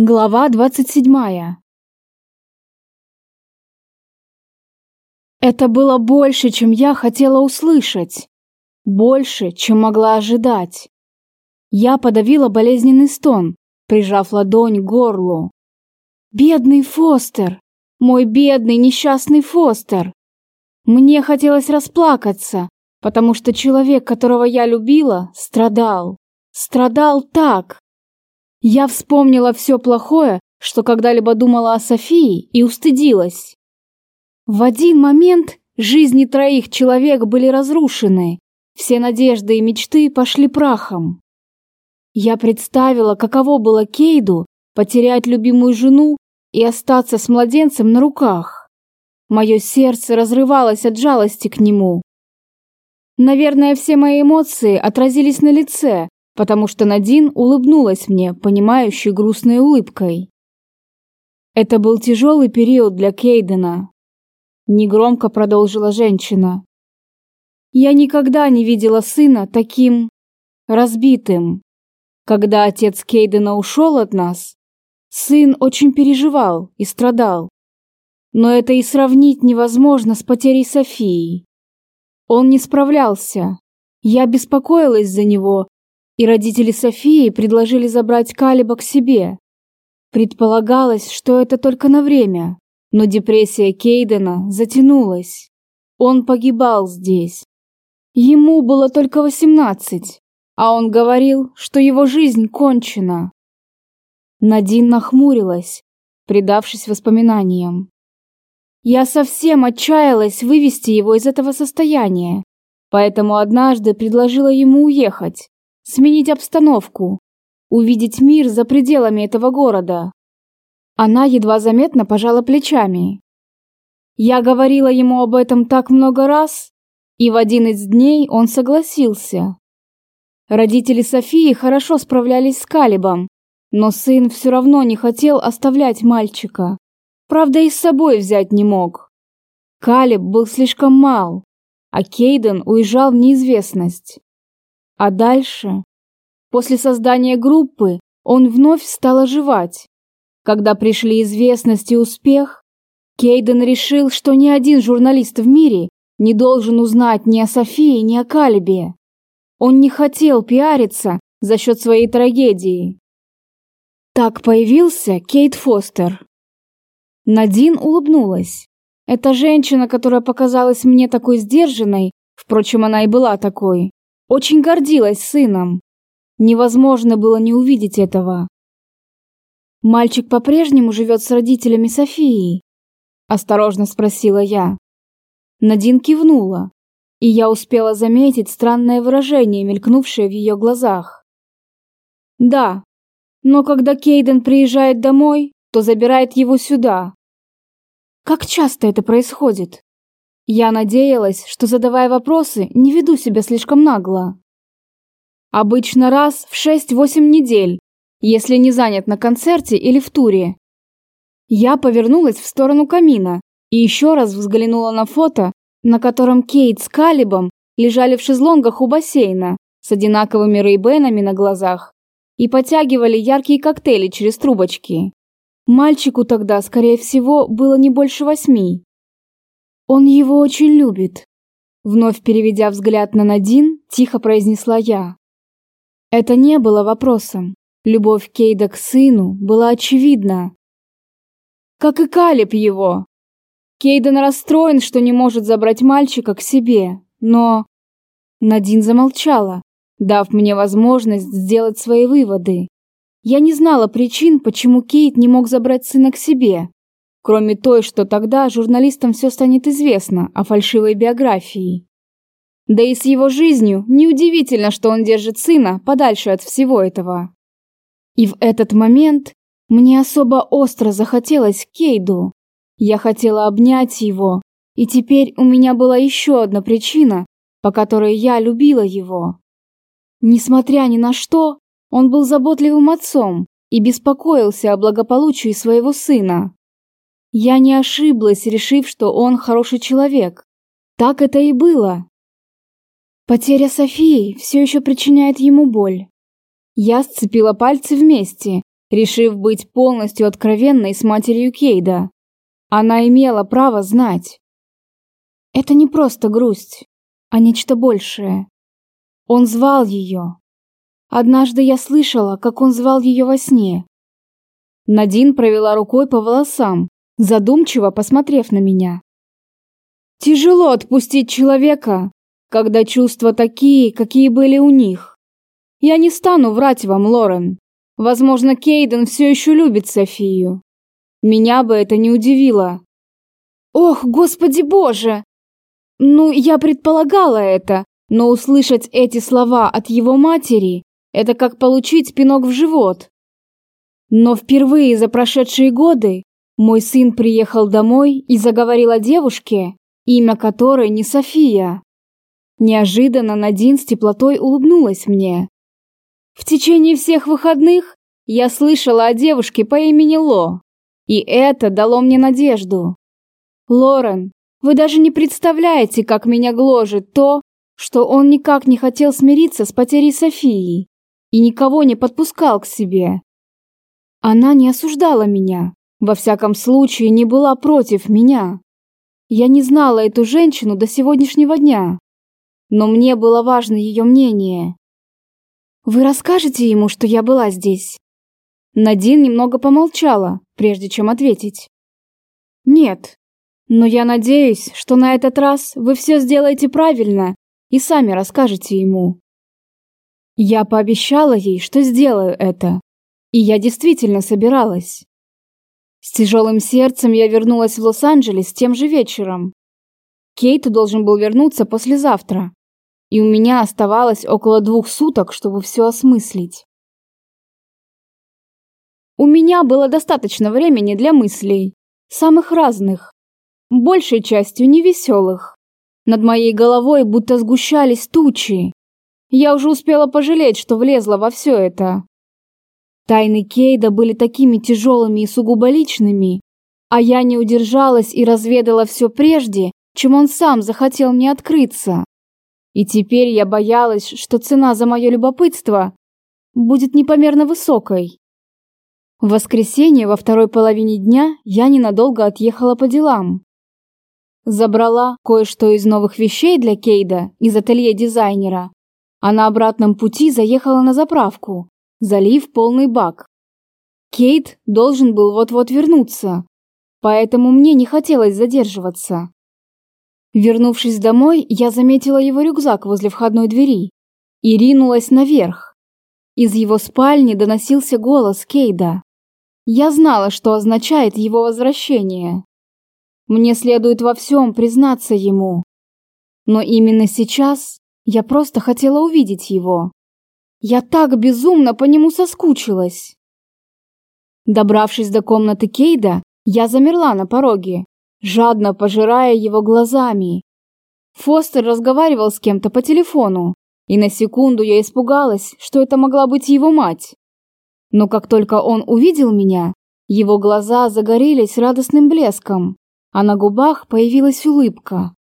Глава двадцать седьмая. Это было больше, чем я хотела услышать. Больше, чем могла ожидать. Я подавила болезненный стон, прижав ладонь к горлу. Бедный Фостер! Мой бедный несчастный Фостер! Мне хотелось расплакаться, потому что человек, которого я любила, страдал. Страдал так, я вспомнила все плохое, что когда-либо думала о Софии, и устыдилась. В один момент жизни троих человек были разрушены, все надежды и мечты пошли прахом. Я представила, каково было Кейду потерять любимую жену и остаться с младенцем на руках. Мое сердце разрывалось от жалости к нему. Наверное, все мои эмоции отразились на лице, потому что Надин улыбнулась мне, понимающей грустной улыбкой. Это был тяжелый период для Кейдена. Негромко продолжила женщина. Я никогда не видела сына таким разбитым. Когда отец Кейдена ушел от нас, сын очень переживал и страдал. Но это и сравнить невозможно с потерей Софии. Он не справлялся. Я беспокоилась за него и родители Софии предложили забрать Калиба к себе. Предполагалось, что это только на время, но депрессия Кейдена затянулась. Он погибал здесь. Ему было только восемнадцать, а он говорил, что его жизнь кончена. Надин нахмурилась, предавшись воспоминаниям. Я совсем отчаялась вывести его из этого состояния, поэтому однажды предложила ему уехать, сменить обстановку, увидеть мир за пределами этого города. Она едва заметно пожала плечами. Я говорила ему об этом так много раз, и в один из дней он согласился. Родители Софии хорошо справлялись с Калибом, но сын все равно не хотел оставлять мальчика. Правда, и с собой взять не мог. Калиб был слишком мал, а Кейден уезжал в неизвестность. А дальше? После создания группы он вновь стал оживать. Когда пришли известность и успех, Кейден решил, что ни один журналист в мире не должен узнать ни о Софии, ни о Калибе. Он не хотел пиариться за счет своей трагедии. Так появился Кейт Фостер. Надин улыбнулась. Эта женщина, которая показалась мне такой сдержанной, впрочем, она и была такой, очень гордилась сыном. Невозможно было не увидеть этого. Мальчик по-прежнему живет с родителями Софии? Осторожно спросила я. Надин кивнула, и я успела заметить странное выражение, мелькнувшее в ее глазах. Да, но когда Кейден приезжает домой, то забирает его сюда. Как часто это происходит? Я надеялась, что задавая вопросы, не веду себя слишком нагло. Обычно раз в 6-8 недель, если не занят на концерте или в туре. Я повернулась в сторону камина и еще раз взглянула на фото, на котором Кейт с Калибом лежали в шезлонгах у бассейна с одинаковыми рейбенами на глазах и потягивали яркие коктейли через трубочки. Мальчику тогда, скорее всего, было не больше восьми. Он его очень любит. Вновь переведя взгляд на Надин, тихо произнесла я. Это не было вопросом. Любовь Кейда к сыну была очевидна. Как и Калиб его. Кейден расстроен, что не может забрать мальчика к себе, но... Надин замолчала, дав мне возможность сделать свои выводы. Я не знала причин, почему Кейт не мог забрать сына к себе, кроме той, что тогда журналистам все станет известно о фальшивой биографии. Да и с его жизнью неудивительно, что он держит сына подальше от всего этого. И в этот момент мне особо остро захотелось Кейду. Я хотела обнять его, и теперь у меня была еще одна причина, по которой я любила его. Несмотря ни на что, он был заботливым отцом и беспокоился о благополучии своего сына. Я не ошиблась, решив, что он хороший человек. Так это и было. Потеря Софии все еще причиняет ему боль. Я сцепила пальцы вместе решив быть полностью откровенной с матерью Кейда. Она имела право знать. Это не просто грусть, а нечто большее. Он звал ее. Однажды я слышала, как он звал ее во сне. Надин провела рукой по волосам, задумчиво посмотрев на меня. Тяжело отпустить человека, когда чувства такие, какие были у них. Я не стану врать вам, Лорен. Возможно, Кейден все еще любит Софию. Меня бы это не удивило. Ох, господи боже! Ну, я предполагала это, но услышать эти слова от его матери – это как получить пинок в живот. Но впервые за прошедшие годы мой сын приехал домой и заговорил о девушке, имя которой не София. Неожиданно Надин с теплотой улыбнулась мне. В течение всех выходных я слышала о девушке по имени Ло, и это дало мне надежду. Лорен, вы даже не представляете, как меня гложет то, что он никак не хотел смириться с потерей Софии и никого не подпускал к себе. Она не осуждала меня, во всяком случае не была против меня. Я не знала эту женщину до сегодняшнего дня, но мне было важно ее мнение. «Вы расскажете ему, что я была здесь?» Надин немного помолчала, прежде чем ответить. «Нет, но я надеюсь, что на этот раз вы все сделаете правильно и сами расскажете ему». Я пообещала ей, что сделаю это, и я действительно собиралась. С тяжелым сердцем я вернулась в Лос-Анджелес тем же вечером. Кейт должен был вернуться послезавтра, и у меня оставалось около двух суток, чтобы все осмыслить. У меня было достаточно времени для мыслей, самых разных, большей частью невеселых. Над моей головой будто сгущались тучи. Я уже успела пожалеть, что влезла во все это. Тайны Кейда были такими тяжелыми и сугубо личными, а я не удержалась и разведала все прежде, чем он сам захотел мне открыться. И теперь я боялась, что цена за мое любопытство будет непомерно высокой. В воскресенье во второй половине дня я ненадолго отъехала по делам. Забрала кое-что из новых вещей для Кейда из ателье дизайнера, а на обратном пути заехала на заправку, залив полный бак. Кейт должен был вот-вот вернуться, поэтому мне не хотелось задерживаться. Вернувшись домой, я заметила его рюкзак возле входной двери и ринулась наверх. Из его спальни доносился голос Кейда. Я знала, что означает его возвращение. Мне следует во всем признаться ему. Но именно сейчас я просто хотела увидеть его. Я так безумно по нему соскучилась. Добравшись до комнаты Кейда, я замерла на пороге, жадно пожирая его глазами. Фостер разговаривал с кем-то по телефону, и на секунду я испугалась, что это могла быть его мать. Но как только он увидел меня, его глаза загорелись радостным блеском, а на губах появилась улыбка.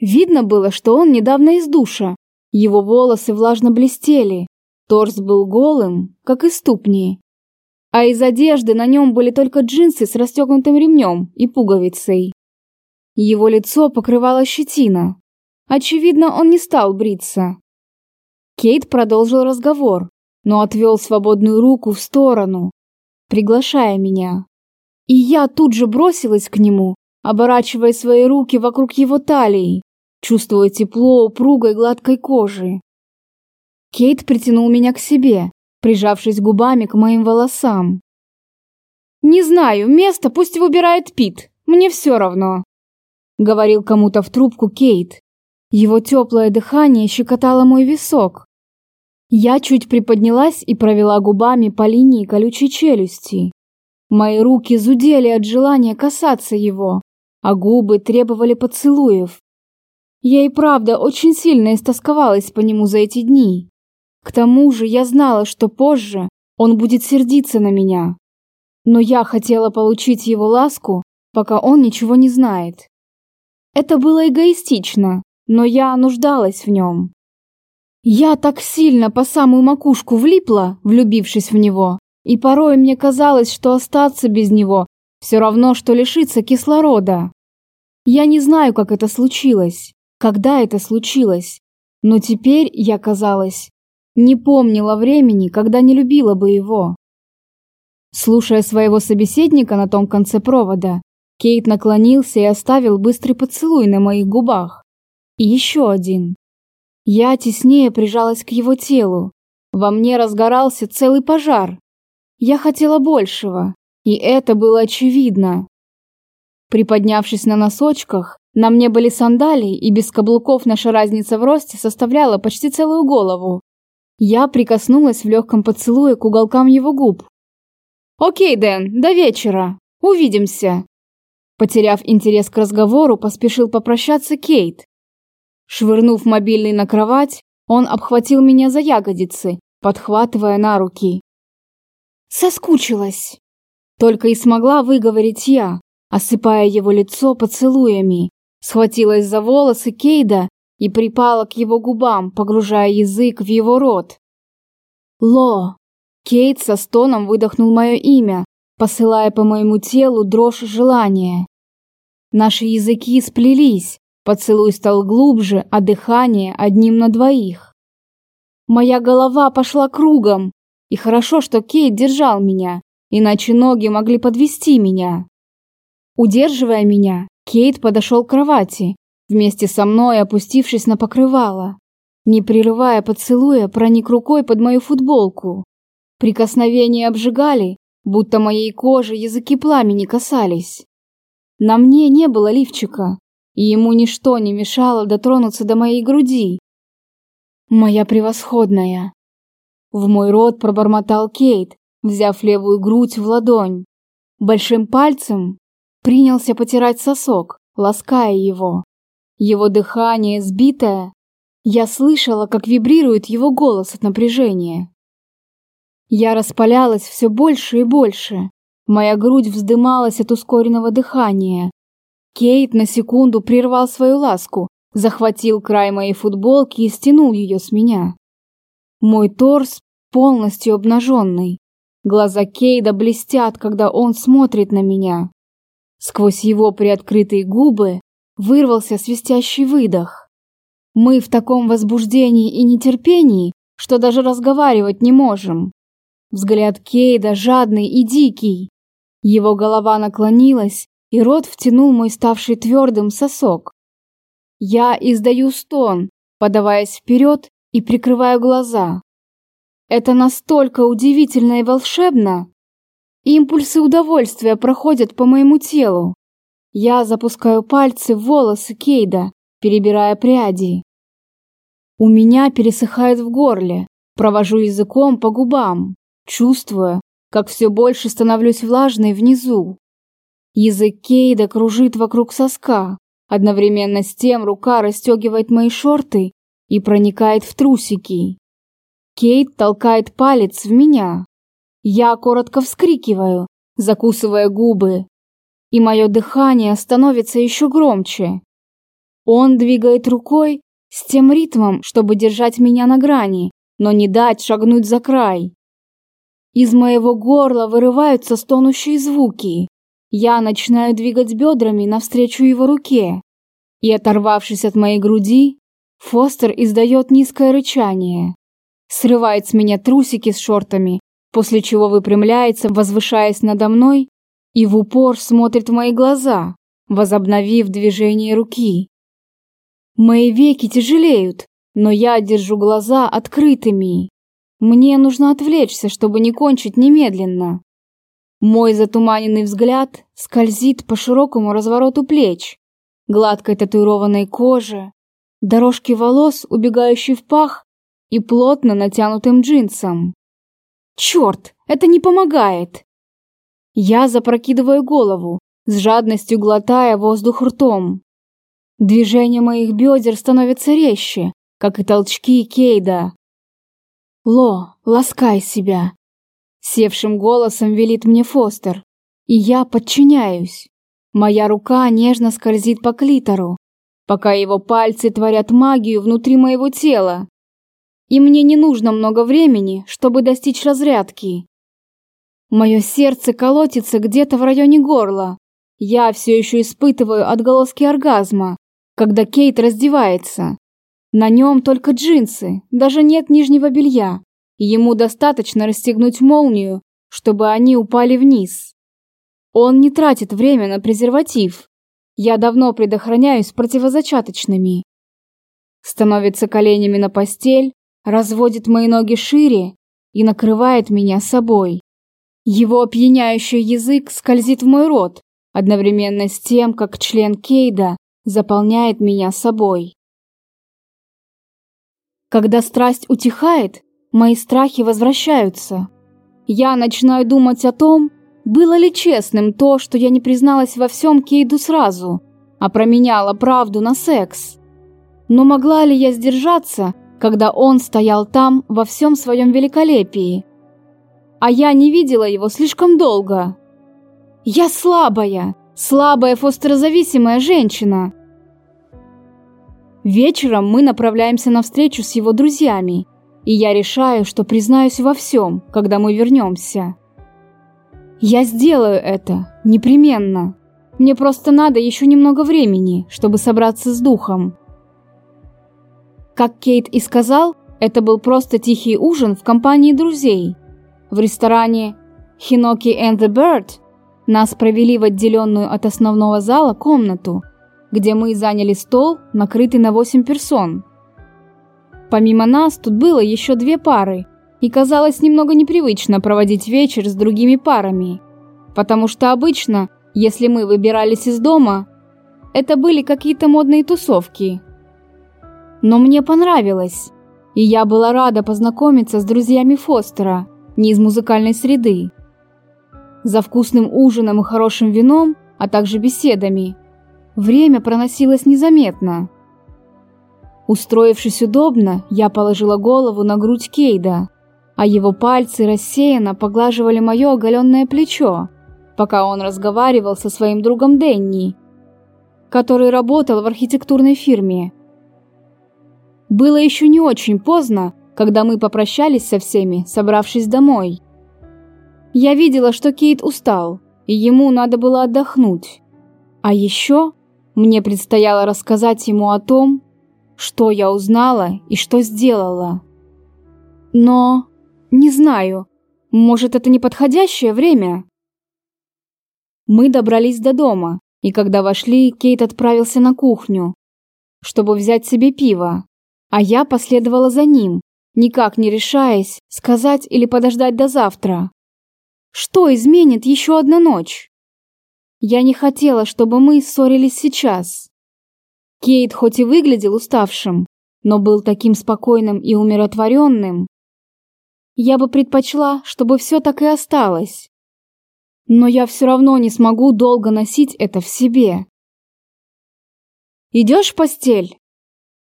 Видно было, что он недавно из душа, его волосы влажно блестели, торс был голым, как и ступни. А из одежды на нем были только джинсы с расстегнутым ремнем и пуговицей. Его лицо покрывала щетина. Очевидно, он не стал бриться. Кейт продолжил разговор, но отвел свободную руку в сторону, приглашая меня. И я тут же бросилась к нему, оборачивая свои руки вокруг его талии, чувствуя тепло упругой гладкой кожи. Кейт притянул меня к себе, прижавшись губами к моим волосам. «Не знаю, место пусть выбирает Пит, мне все равно», — говорил кому-то в трубку Кейт. Его теплое дыхание щекотало мой висок. Я чуть приподнялась и провела губами по линии колючей челюсти. Мои руки зудели от желания касаться его, а губы требовали поцелуев. Я и правда очень сильно истосковалась по нему за эти дни. К тому же я знала, что позже он будет сердиться на меня. Но я хотела получить его ласку, пока он ничего не знает. Это было эгоистично, но я нуждалась в нем. Я так сильно по самую макушку влипла, влюбившись в него, И порой мне казалось, что остаться без него все равно, что лишиться кислорода. Я не знаю, как это случилось, когда это случилось, но теперь я, казалось, не помнила времени, когда не любила бы его. Слушая своего собеседника на том конце провода, Кейт наклонился и оставил быстрый поцелуй на моих губах. И еще один. Я теснее прижалась к его телу. Во мне разгорался целый пожар. Я хотела большего, и это было очевидно. Приподнявшись на носочках, на мне были сандалии, и без каблуков наша разница в росте составляла почти целую голову. Я прикоснулась в легком поцелуе к уголкам его губ. «Окей, Дэн, до вечера. Увидимся!» Потеряв интерес к разговору, поспешил попрощаться Кейт. Швырнув мобильный на кровать, он обхватил меня за ягодицы, подхватывая на руки. «Соскучилась!» Только и смогла выговорить я, осыпая его лицо поцелуями, схватилась за волосы Кейда и припала к его губам, погружая язык в его рот. «Ло!» Кейт со стоном выдохнул мое имя, посылая по моему телу дрожь желания. Наши языки сплелись, поцелуй стал глубже, а дыхание одним на двоих. Моя голова пошла кругом, и хорошо, что Кейт держал меня, иначе ноги могли подвести меня. Удерживая меня, Кейт подошел к кровати, вместе со мной опустившись на покрывало. Не прерывая поцелуя, проник рукой под мою футболку. Прикосновения обжигали, будто моей кожи языки пламени касались. На мне не было лифчика, и ему ничто не мешало дотронуться до моей груди. Моя превосходная. В мой рот пробормотал Кейт, взяв левую грудь в ладонь. Большим пальцем принялся потирать сосок, лаская его. Его дыхание сбитое. Я слышала, как вибрирует его голос от напряжения. Я распалялась все больше и больше. Моя грудь вздымалась от ускоренного дыхания. Кейт на секунду прервал свою ласку, захватил край моей футболки и стянул ее с меня. Мой торс полностью обнаженный. Глаза Кейда блестят, когда он смотрит на меня. Сквозь его приоткрытые губы вырвался свистящий выдох. Мы в таком возбуждении и нетерпении, что даже разговаривать не можем. Взгляд Кейда жадный и дикий. Его голова наклонилась, и рот втянул мой ставший твердым сосок. Я издаю стон, подаваясь вперед и прикрываю глаза. Это настолько удивительно и волшебно. Импульсы удовольствия проходят по моему телу. Я запускаю пальцы в волосы Кейда, перебирая пряди. У меня пересыхает в горле, провожу языком по губам чувствуя, как все больше становлюсь влажной внизу. Язык Кейда кружит вокруг соска, одновременно с тем рука расстегивает мои шорты и проникает в трусики. Кейт толкает палец в меня. Я коротко вскрикиваю, закусывая губы, и мое дыхание становится еще громче. Он двигает рукой с тем ритмом, чтобы держать меня на грани, но не дать шагнуть за край. Из моего горла вырываются стонущие звуки. Я начинаю двигать бедрами навстречу его руке. И, оторвавшись от моей груди, Фостер издает низкое рычание. Срывает с меня трусики с шортами, после чего выпрямляется, возвышаясь надо мной, и в упор смотрит в мои глаза, возобновив движение руки. Мои веки тяжелеют, но я держу глаза открытыми. Мне нужно отвлечься, чтобы не кончить немедленно. Мой затуманенный взгляд скользит по широкому развороту плеч, гладкой татуированной коже, дорожке волос, убегающей в пах, и плотно натянутым джинсам. Черт, это не помогает. Я запрокидываю голову, с жадностью глотая воздух ртом. Движения моих бедер становятся резче, как и толчки Кейда. «Ло, ласкай себя!» Севшим голосом велит мне Фостер, и я подчиняюсь. Моя рука нежно скользит по клитору, пока его пальцы творят магию внутри моего тела. И мне не нужно много времени, чтобы достичь разрядки. Мое сердце колотится где-то в районе горла. Я все еще испытываю отголоски оргазма, когда Кейт раздевается. На нем только джинсы, даже нет нижнего белья. ему достаточно расстегнуть молнию, чтобы они упали вниз. Он не тратит время на презерватив. Я давно предохраняюсь противозачаточными. Становится коленями на постель, разводит мои ноги шире и накрывает меня собой. Его опьяняющий язык скользит в мой рот, одновременно с тем, как член Кейда заполняет меня собой. Когда страсть утихает, мои страхи возвращаются. Я начинаю думать о том, было ли честным то, что я не призналась во всем Кейду сразу, а променяла правду на секс. Но могла ли я сдержаться, когда он стоял там во всем своем великолепии? А я не видела его слишком долго. Я слабая, слабая фостерозависимая женщина. Вечером мы направляемся на встречу с его друзьями, и я решаю, что признаюсь во всем, когда мы вернемся. Я сделаю это, непременно. Мне просто надо еще немного времени, чтобы собраться с духом. Как Кейт и сказал, это был просто тихий ужин в компании друзей. В ресторане Hinoki and the Bird нас провели в отделенную от основного зала комнату – где мы заняли стол, накрытый на 8 персон. Помимо нас тут было еще две пары, и казалось немного непривычно проводить вечер с другими парами, потому что обычно, если мы выбирались из дома, это были какие-то модные тусовки. Но мне понравилось, и я была рада познакомиться с друзьями Фостера, не из музыкальной среды. За вкусным ужином и хорошим вином, а также беседами, Время проносилось незаметно. Устроившись удобно, я положила голову на грудь Кейда, а его пальцы рассеянно поглаживали мое оголенное плечо, пока он разговаривал со своим другом Денни, который работал в архитектурной фирме. Было еще не очень поздно, когда мы попрощались со всеми, собравшись домой. Я видела, что Кейт устал, и ему надо было отдохнуть. А еще мне предстояло рассказать ему о том, что я узнала и что сделала. Но не знаю, может, это неподходящее время? Мы добрались до дома, и когда вошли, Кейт отправился на кухню, чтобы взять себе пиво, а я последовала за ним, никак не решаясь сказать или подождать до завтра. Что изменит еще одна ночь? Я не хотела, чтобы мы ссорились сейчас. Кейт хоть и выглядел уставшим, но был таким спокойным и умиротворенным. Я бы предпочла, чтобы все так и осталось. Но я все равно не смогу долго носить это в себе. «Идешь в постель?»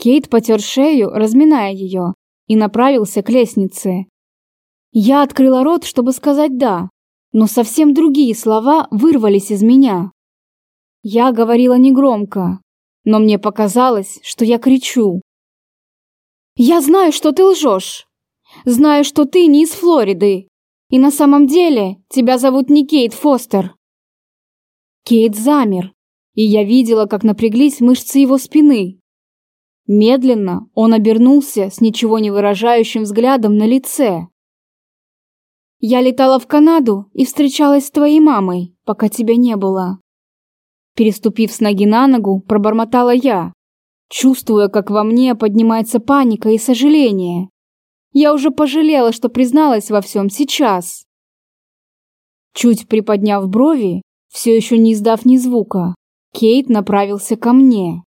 Кейт потер шею, разминая ее, и направился к лестнице. Я открыла рот, чтобы сказать «да», но совсем другие слова вырвались из меня. Я говорила негромко, но мне показалось, что я кричу. «Я знаю, что ты лжешь. Знаю, что ты не из Флориды. И на самом деле тебя зовут не Кейт Фостер». Кейт замер, и я видела, как напряглись мышцы его спины. Медленно он обернулся с ничего не выражающим взглядом на лице. Я летала в Канаду и встречалась с твоей мамой, пока тебя не было. Переступив с ноги на ногу, пробормотала я, чувствуя, как во мне поднимается паника и сожаление. Я уже пожалела, что призналась во всем сейчас. Чуть приподняв брови, все еще не издав ни звука, Кейт направился ко мне.